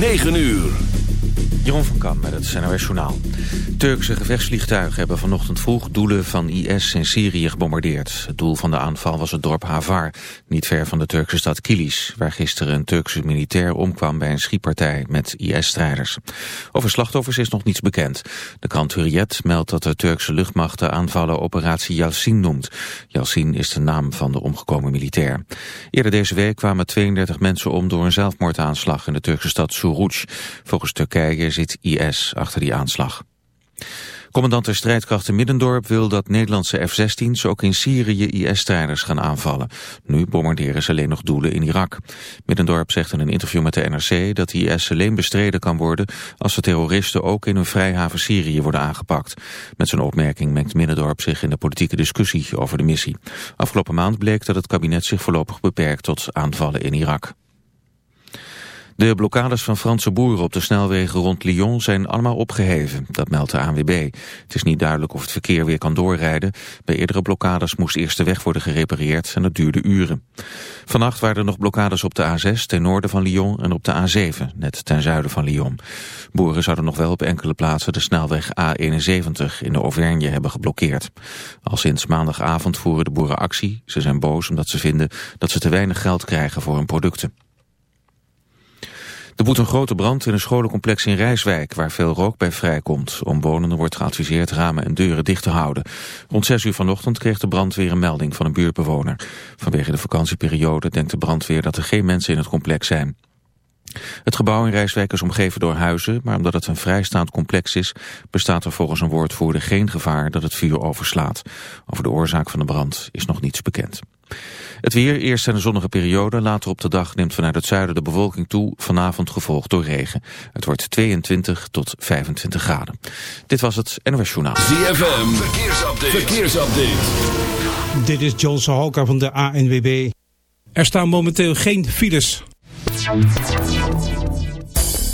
9 uur. Jeroen van Kam met het NOS Journaal. Turkse gevechtsvliegtuigen hebben vanochtend vroeg doelen van IS in Syrië gebombardeerd. Het doel van de aanval was het dorp Havar, niet ver van de Turkse stad Kilis... waar gisteren een Turkse militair omkwam bij een schietpartij met IS-strijders. Over slachtoffers is nog niets bekend. De krant Hurriyet meldt dat de Turkse luchtmacht de aanvallen operatie Yalcin noemt. Yalcin is de naam van de omgekomen militair. Eerder deze week kwamen 32 mensen om door een zelfmoordaanslag in de Turkse stad Suruc. Volgens Turkije zit IS achter die aanslag. Commandant der strijdkrachten Middendorp wil dat Nederlandse F-16's ook in Syrië IS-strijders gaan aanvallen. Nu bombarderen ze alleen nog doelen in Irak. Middendorp zegt in een interview met de NRC dat IS alleen bestreden kan worden als de terroristen ook in hun vrijhaven Syrië worden aangepakt. Met zijn opmerking mengt Middendorp zich in de politieke discussie over de missie. Afgelopen maand bleek dat het kabinet zich voorlopig beperkt tot aanvallen in Irak. De blokkades van Franse boeren op de snelwegen rond Lyon zijn allemaal opgeheven. Dat meldt de ANWB. Het is niet duidelijk of het verkeer weer kan doorrijden. Bij eerdere blokkades moest eerst de weg worden gerepareerd en dat duurde uren. Vannacht waren er nog blokkades op de A6 ten noorden van Lyon en op de A7, net ten zuiden van Lyon. Boeren zouden nog wel op enkele plaatsen de snelweg A71 in de Auvergne hebben geblokkeerd. Al sinds maandagavond voeren de boeren actie. Ze zijn boos omdat ze vinden dat ze te weinig geld krijgen voor hun producten. Er woedt een grote brand in een scholencomplex in Rijswijk... waar veel rook bij vrijkomt. Omwonenden wordt geadviseerd ramen en deuren dicht te houden. Rond 6 uur vanochtend kreeg de brandweer een melding van een buurtbewoner. Vanwege de vakantieperiode denkt de brandweer dat er geen mensen in het complex zijn. Het gebouw in Rijswijk is omgeven door huizen, maar omdat het een vrijstaand complex is, bestaat er volgens een woordvoerder geen gevaar dat het vuur overslaat. Over de oorzaak van de brand is nog niets bekend. Het weer, eerst een zonnige periode, later op de dag neemt vanuit het zuiden de bewolking toe, vanavond gevolgd door regen. Het wordt 22 tot 25 graden. Dit was het NOS Journaal. ZFM, verkeersupdate. verkeersupdate. Dit is John Sahoka van de ANWB. Er staan momenteel geen files.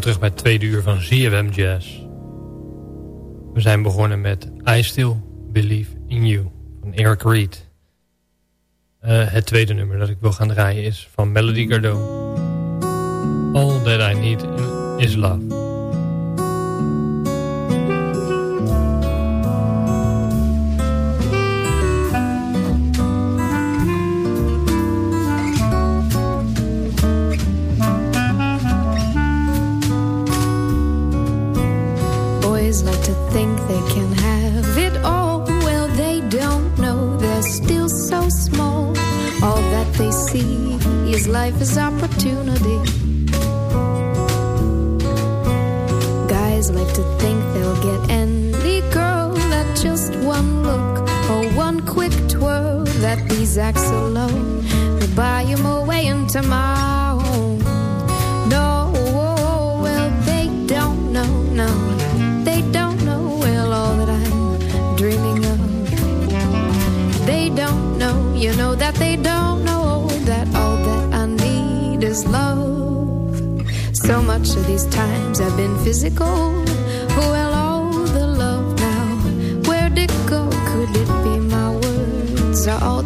Terug bij het tweede uur van ZFM Jazz. We zijn begonnen met I Still Believe in You van Eric Reed. Uh, het tweede nummer dat ik wil gaan draaien is van Melody Gardot. All That I Need Is Love.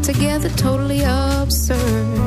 together totally absurd.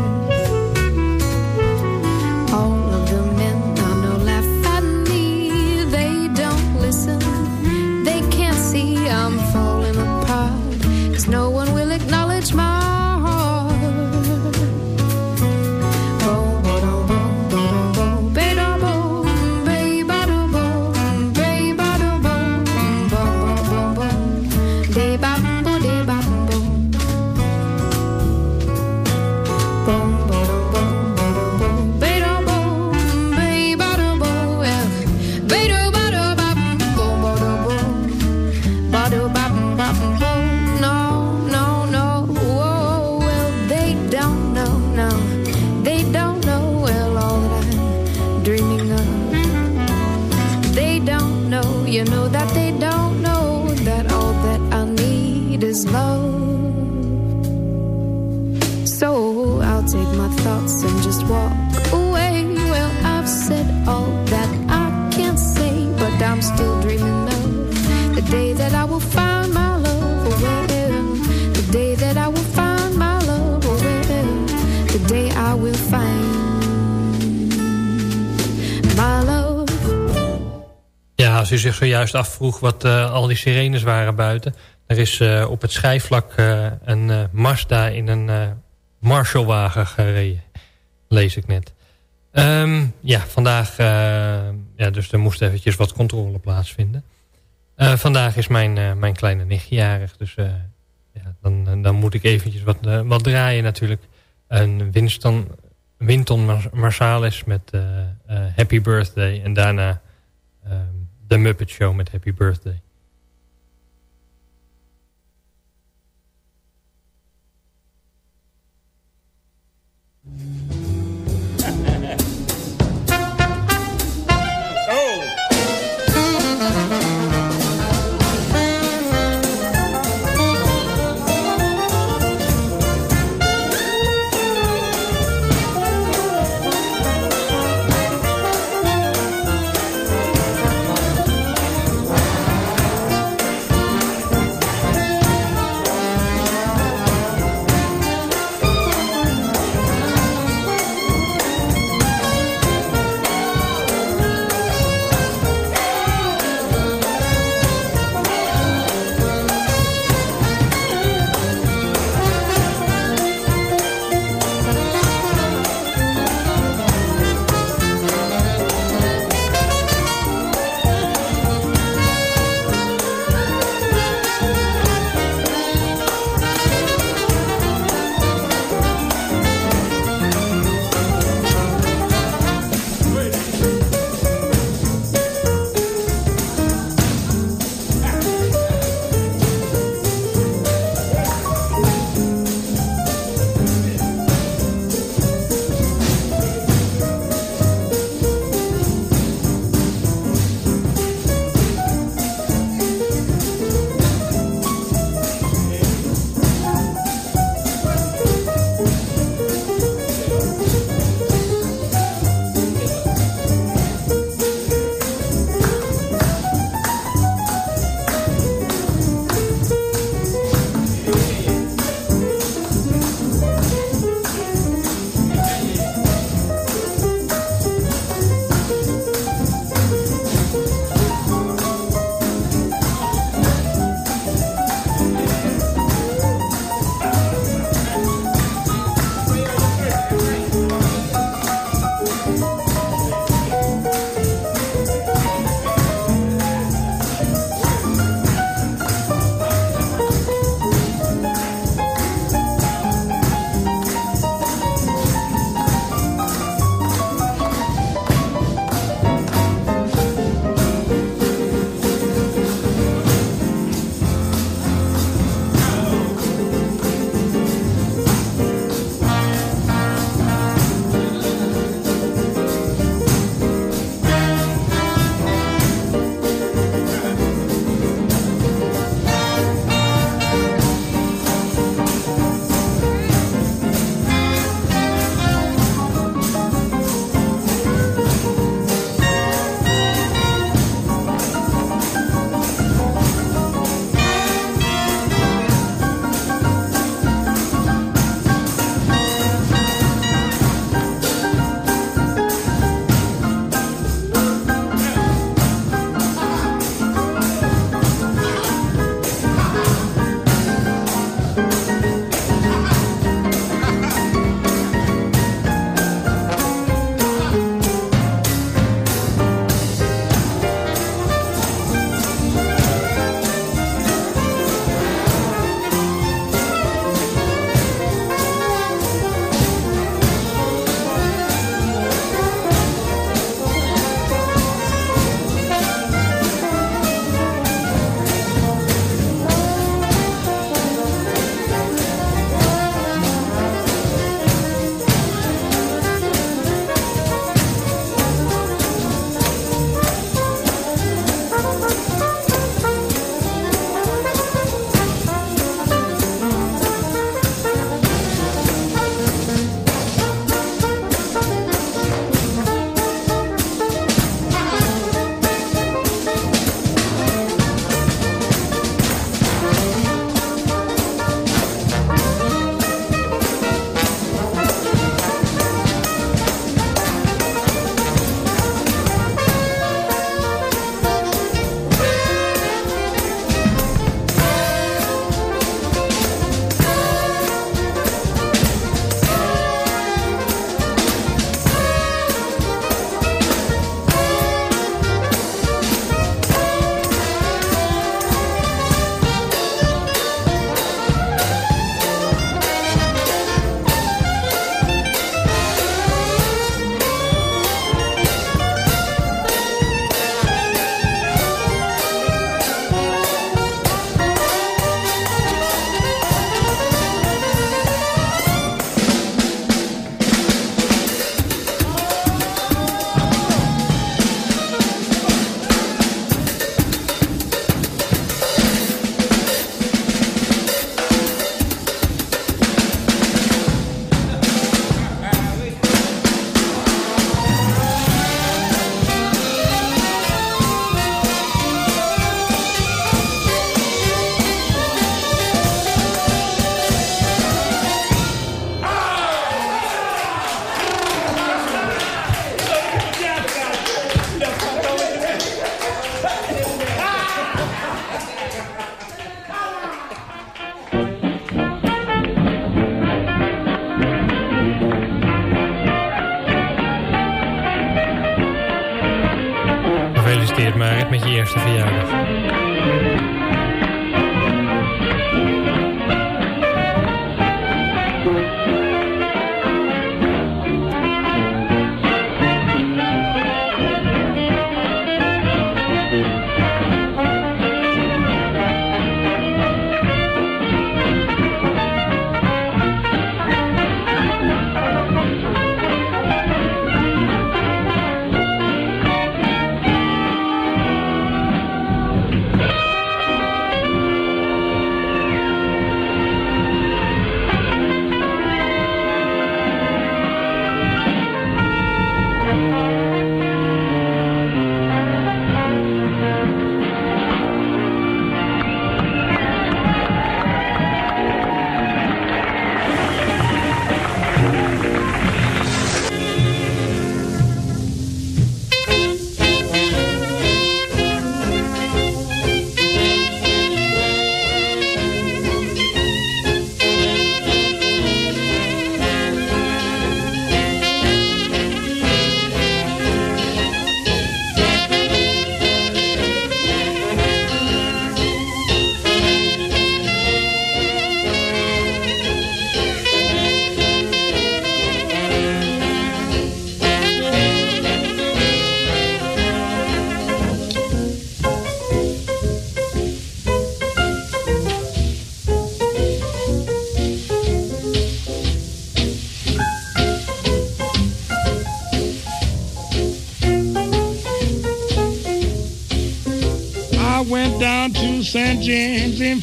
Zich zojuist afvroeg wat uh, al die sirenes waren buiten. Er is uh, op het schijfvlak uh, een Mazda in een Marshallwagen gereden. Lees ik net. Um, ja, vandaag... ja, dus er moest eventjes wat controle plaatsvinden. vandaag is mijn, mijn kleine nichtje jarig. Dus ja, dan, dan moet ik eventjes wat, wat draaien natuurlijk. Een Winston, Winton Marsalis met Happy Birthday. En daarna... Um, The Muppet Show met Happy Birthday.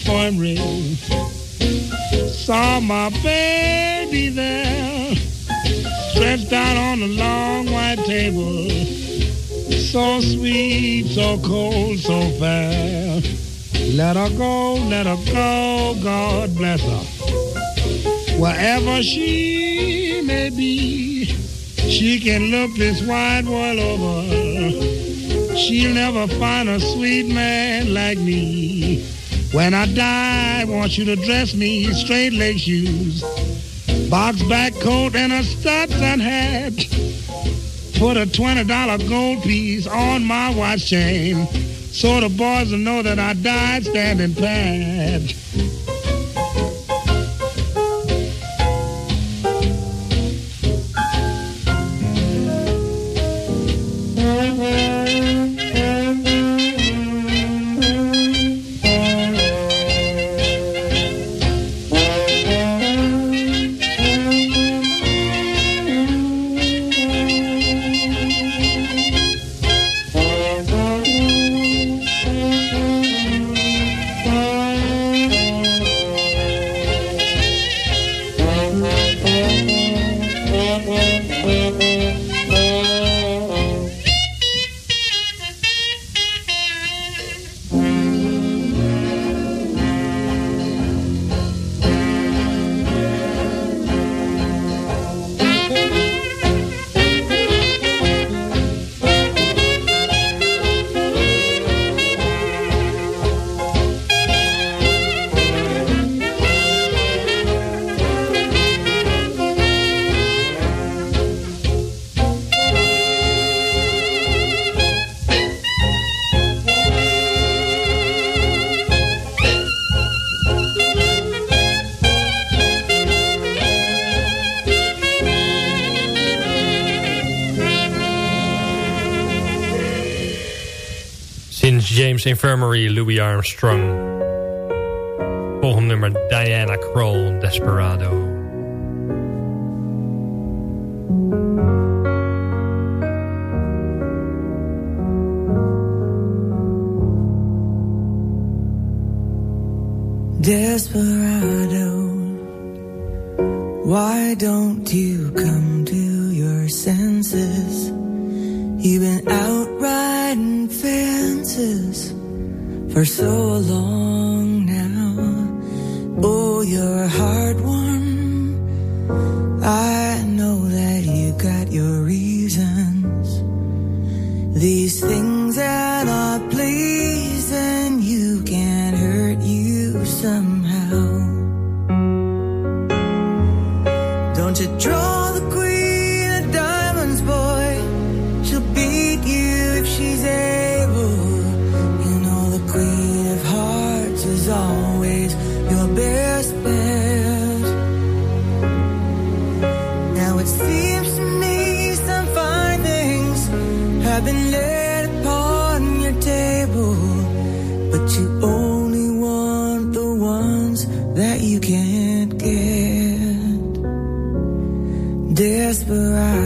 James Infirmary. Saw my baby there, stretched out on a long white table. So sweet, so cold, so fair. Let her go, let her go, God bless her. Wherever she may be, she can look this wide world over She'll never find a sweet man like me. When I die, I want you to dress me in straight leg shoes, box back coat, and a Stetson hat. Put a $20 gold piece on my watch chain so the boys will know that I died standing pat. Infirmary, Louis Armstrong. Volgende nummer Diana Kroll. Desperado, I've been laid upon your table, but you only want the ones that you can't get. Desperate.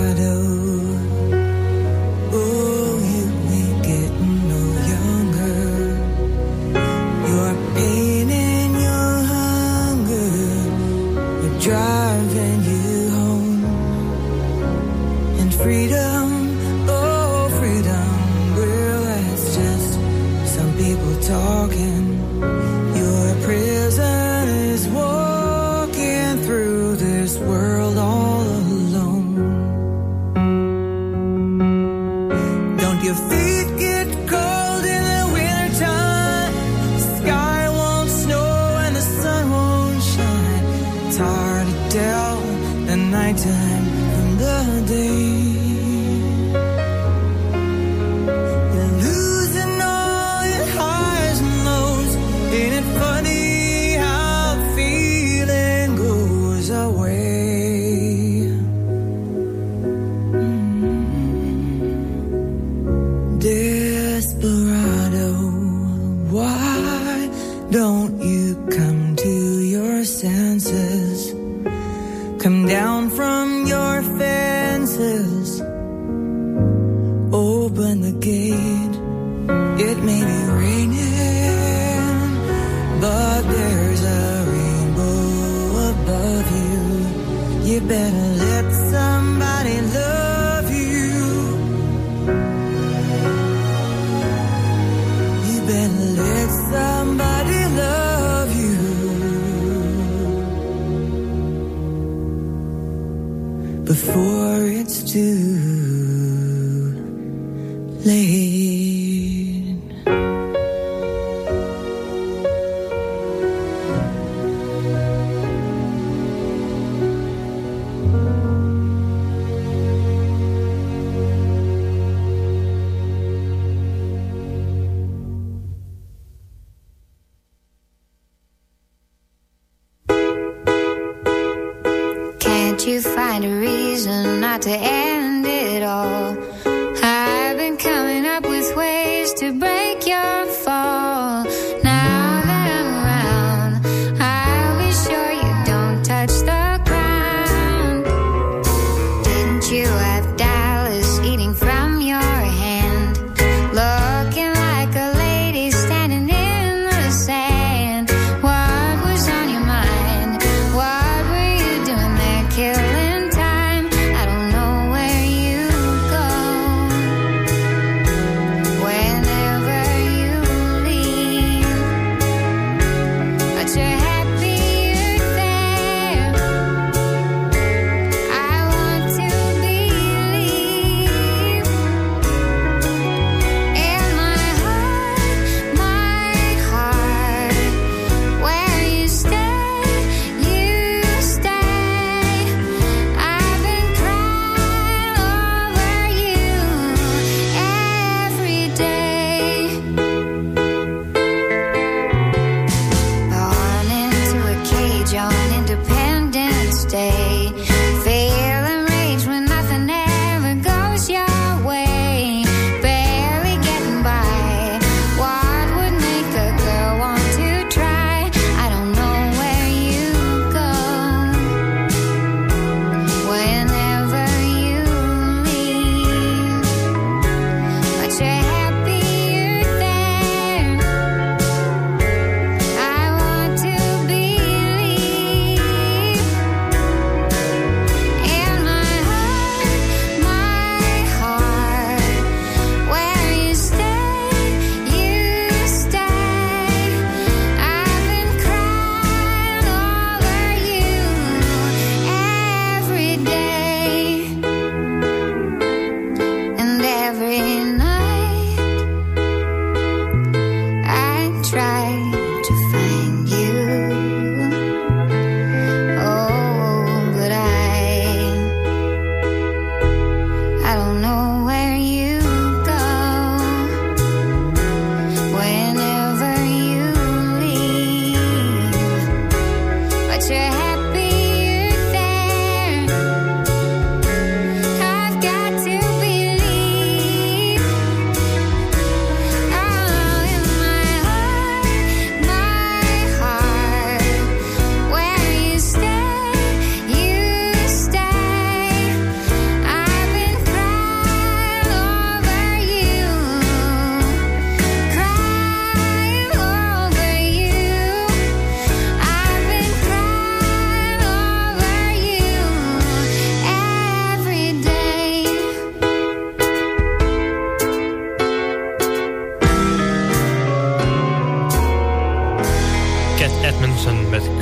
to.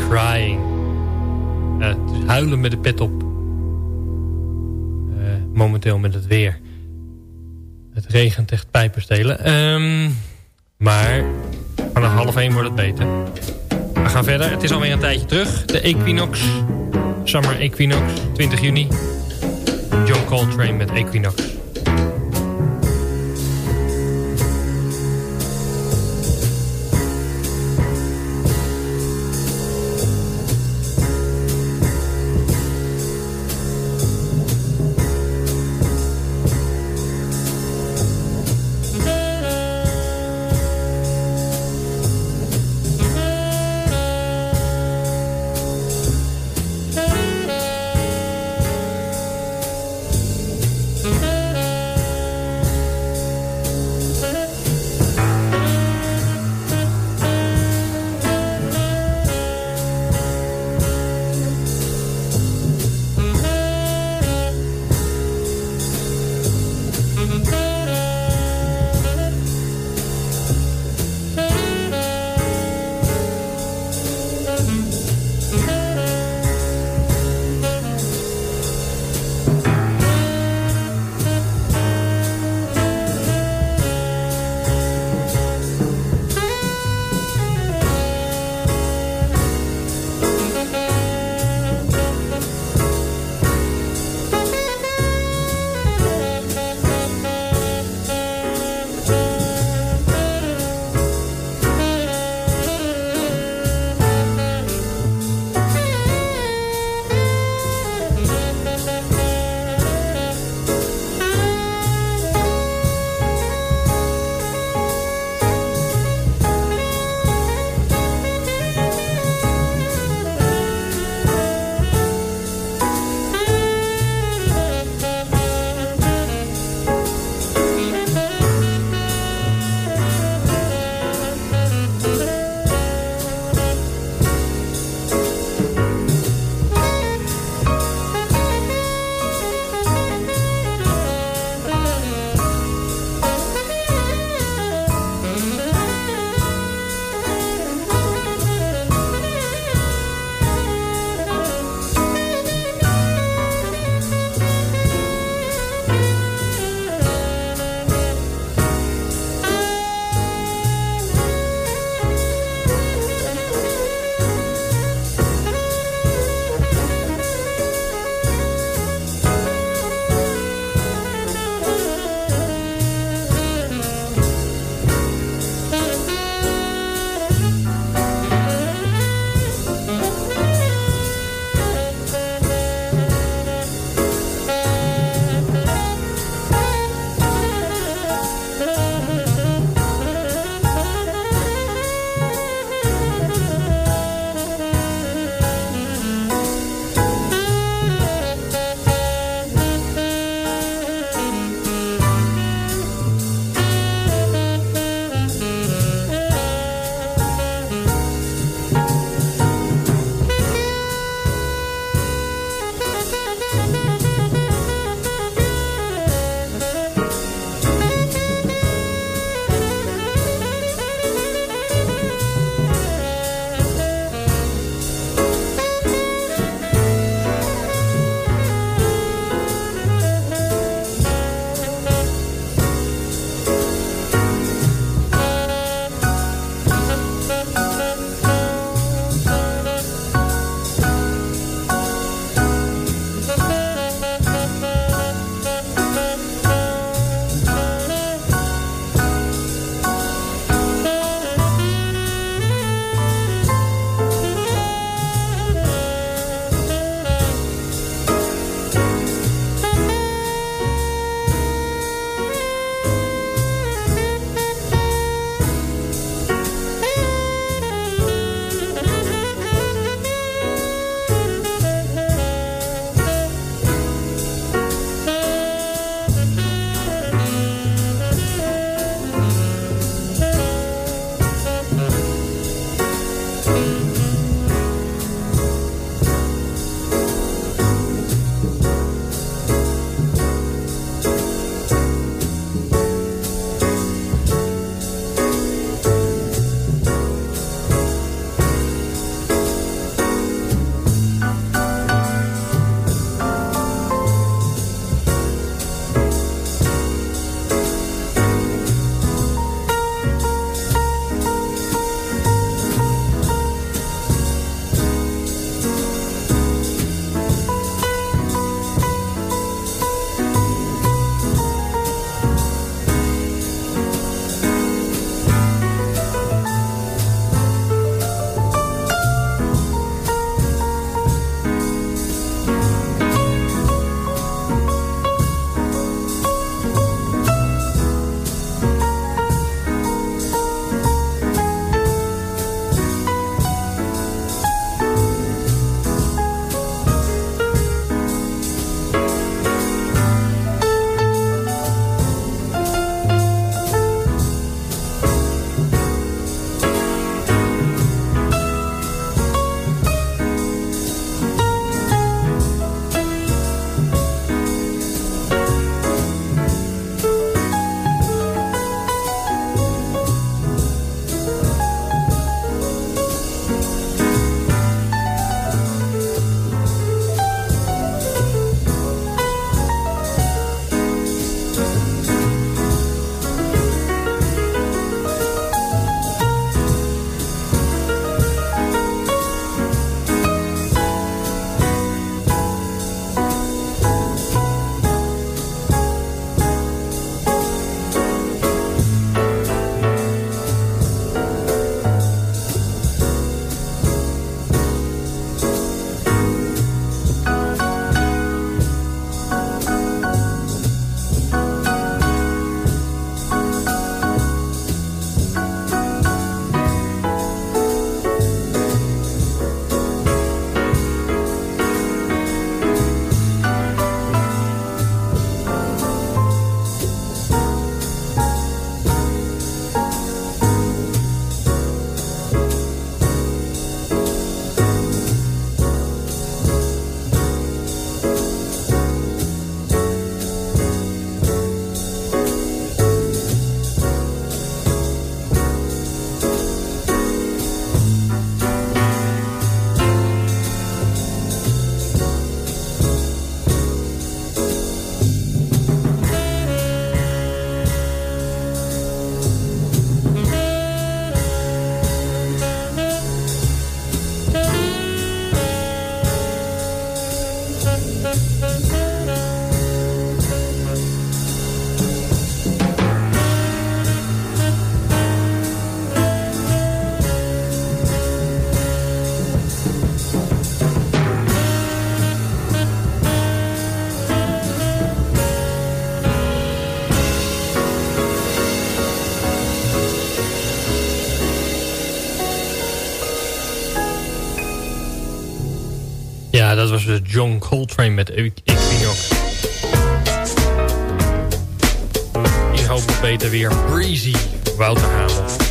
Crying. Uh, het is huilen met de pet op. Uh, momenteel met het weer. Het regent echt pijpenstelen. Um, maar vanaf half 1 wordt het beter. We gaan verder. Het is alweer een tijdje terug. De Equinox. Summer Equinox. 20 juni. John Coltrane met Equinox. dat was dus John Coltrane met Equinox. Ik hoop op beter weer. Breezy, Wouter Hamel.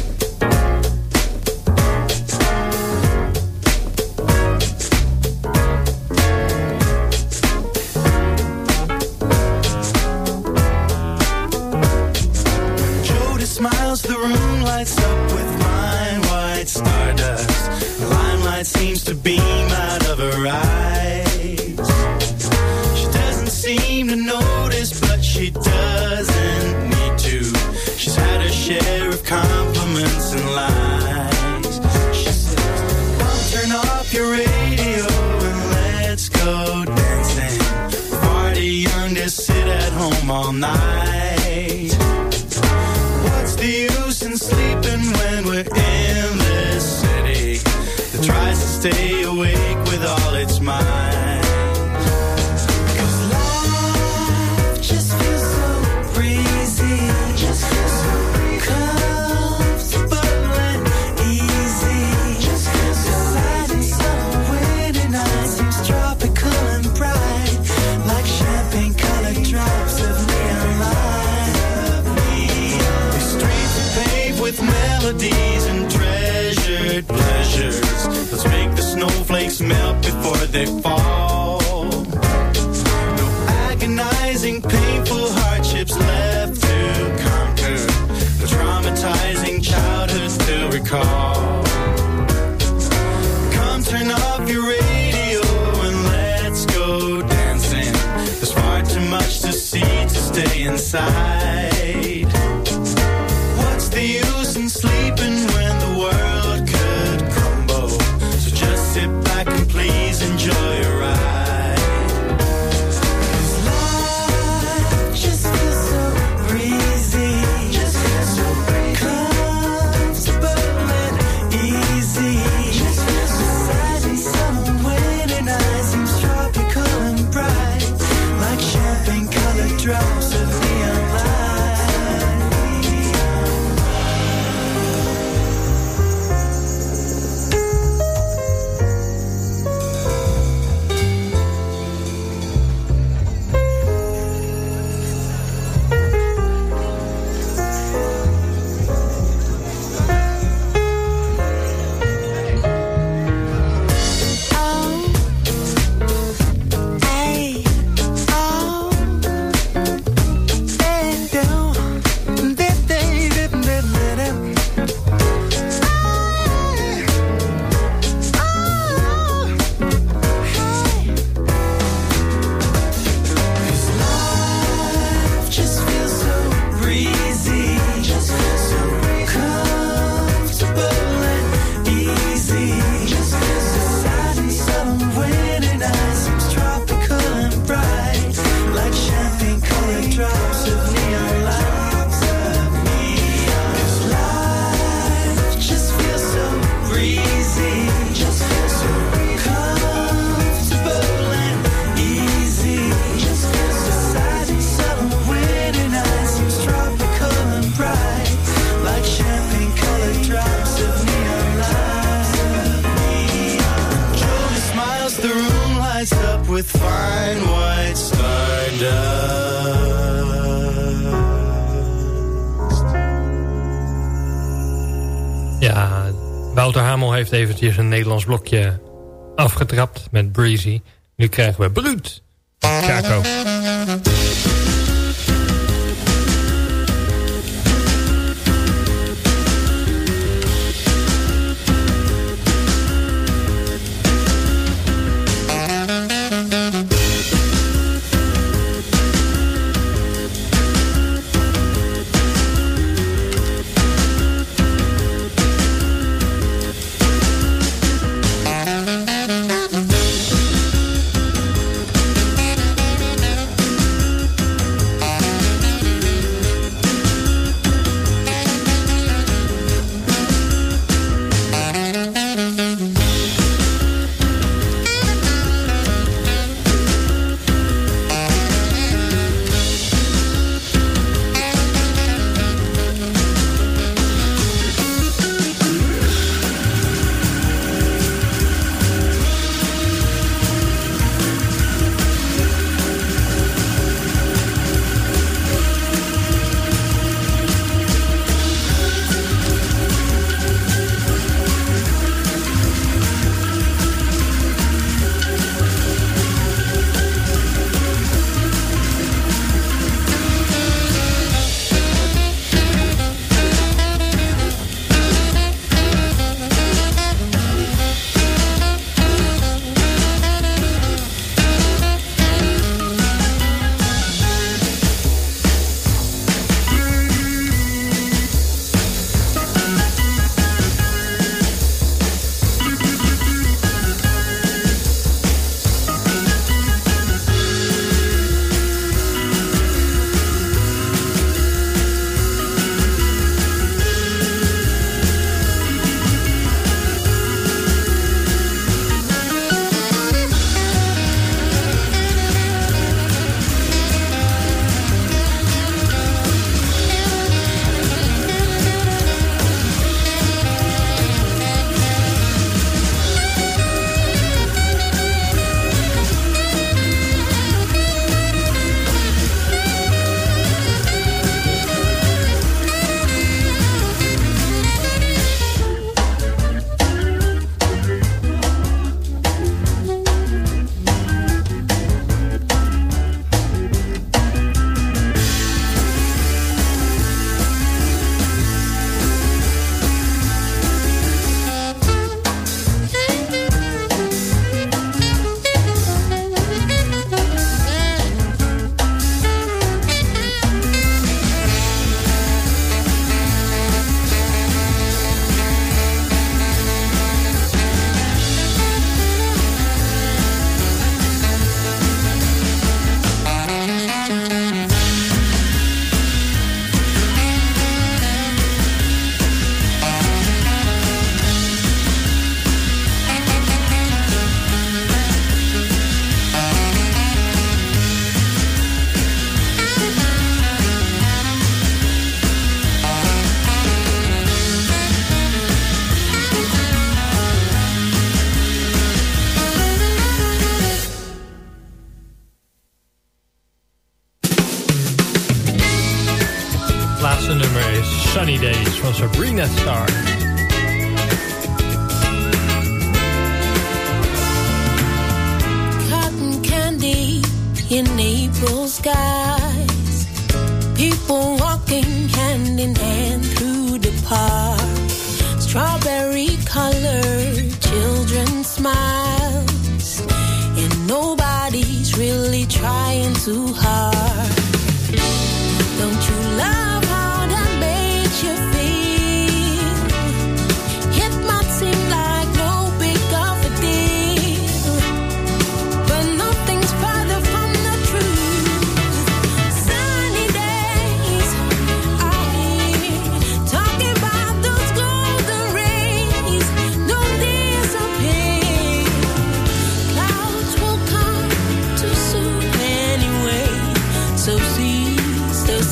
Breezy. Nu krijgen we Bruut. Chaco.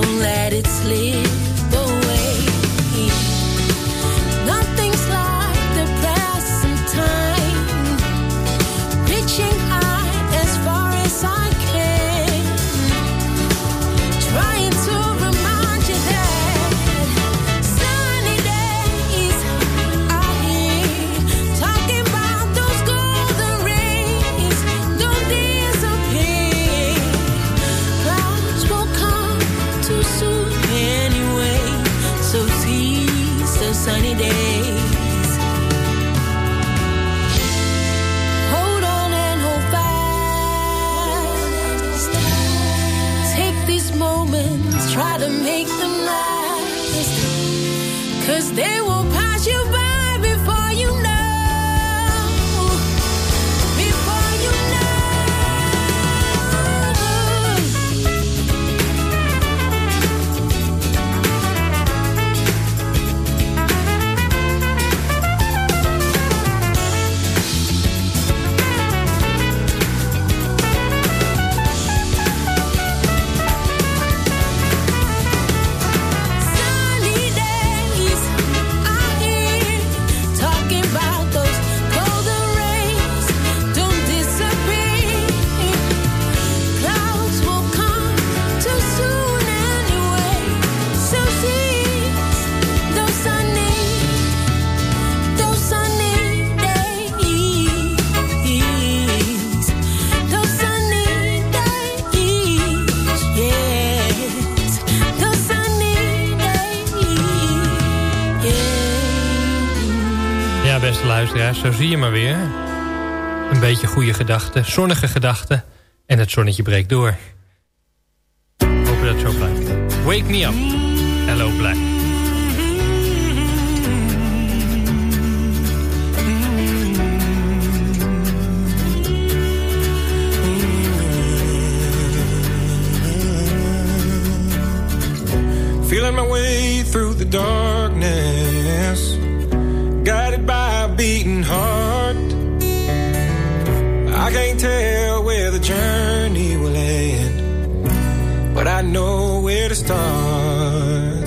Don't let it slip luisteraars, zo zie je maar weer. Een beetje goede gedachten, zonnige gedachten. En het zonnetje breekt door. Hopen dat het zo blijft. Wake me up. Hello Black. Feeling my way through the darkness, I can't tell where the journey will end, but I know where to start.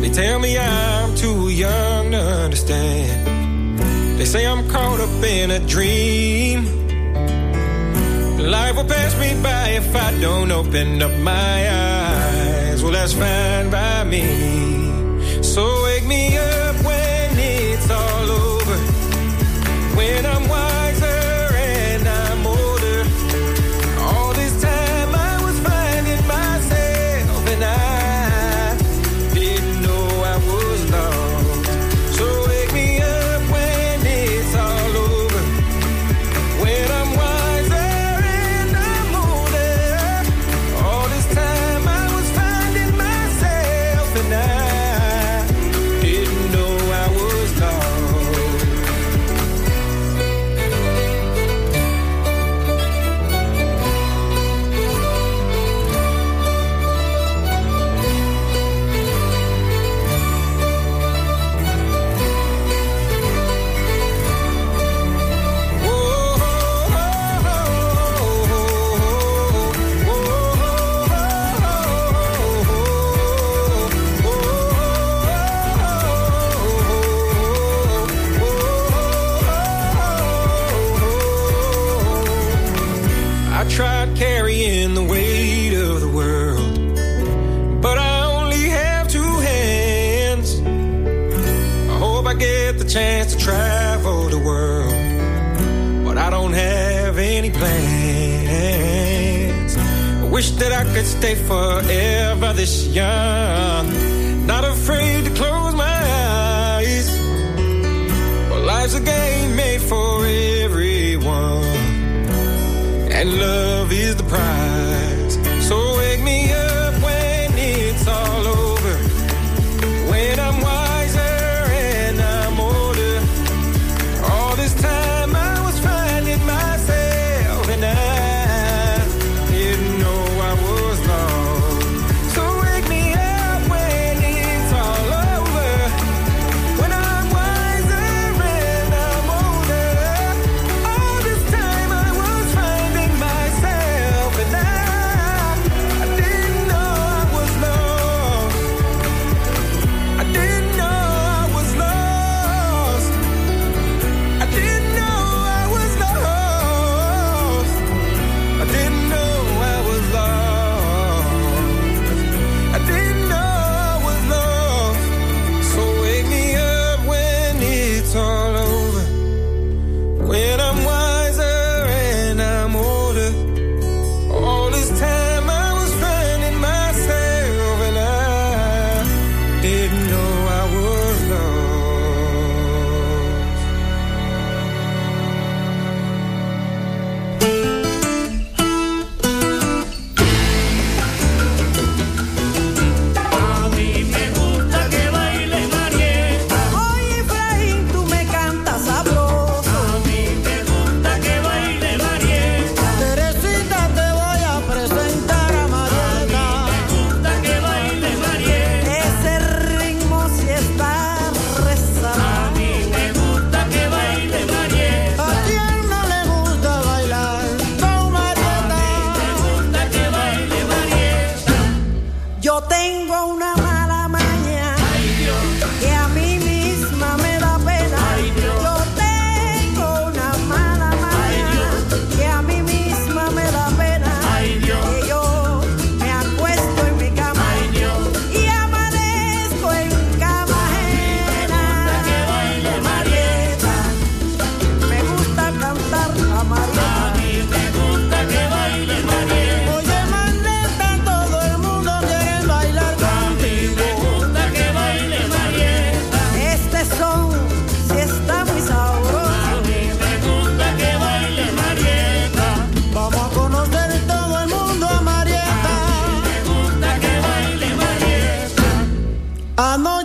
They tell me I'm too young to understand. They say I'm caught up in a dream. Life will pass me by if I don't open up my eyes. Well, that's fine by me. So wake me up when it's all over. When I'm wiser I know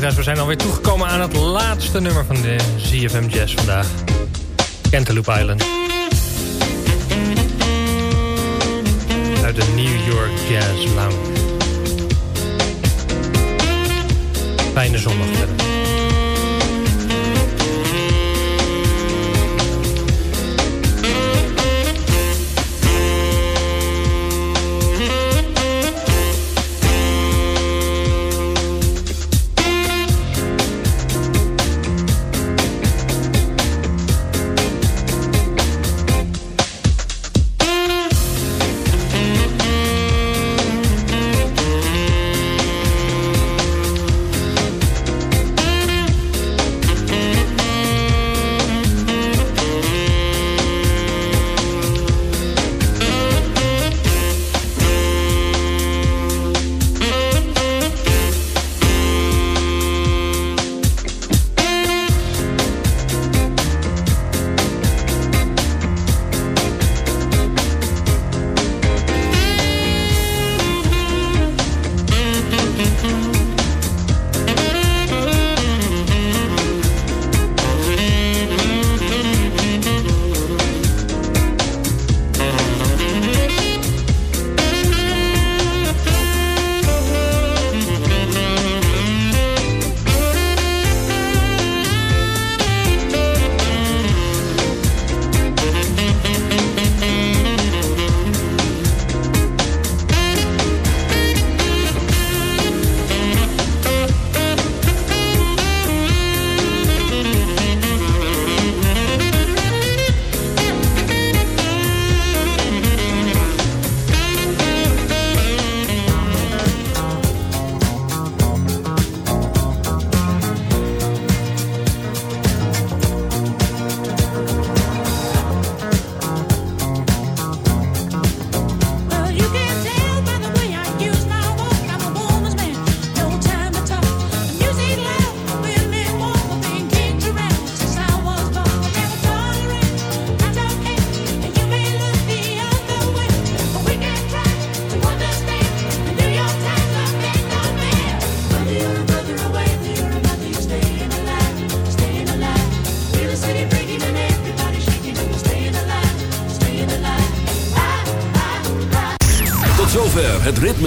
we zijn alweer toegekomen aan het laatste nummer van de ZFM Jazz vandaag. Cantaloupe Island. Uit de New York Jazz Lounge. Fijne zondag verder.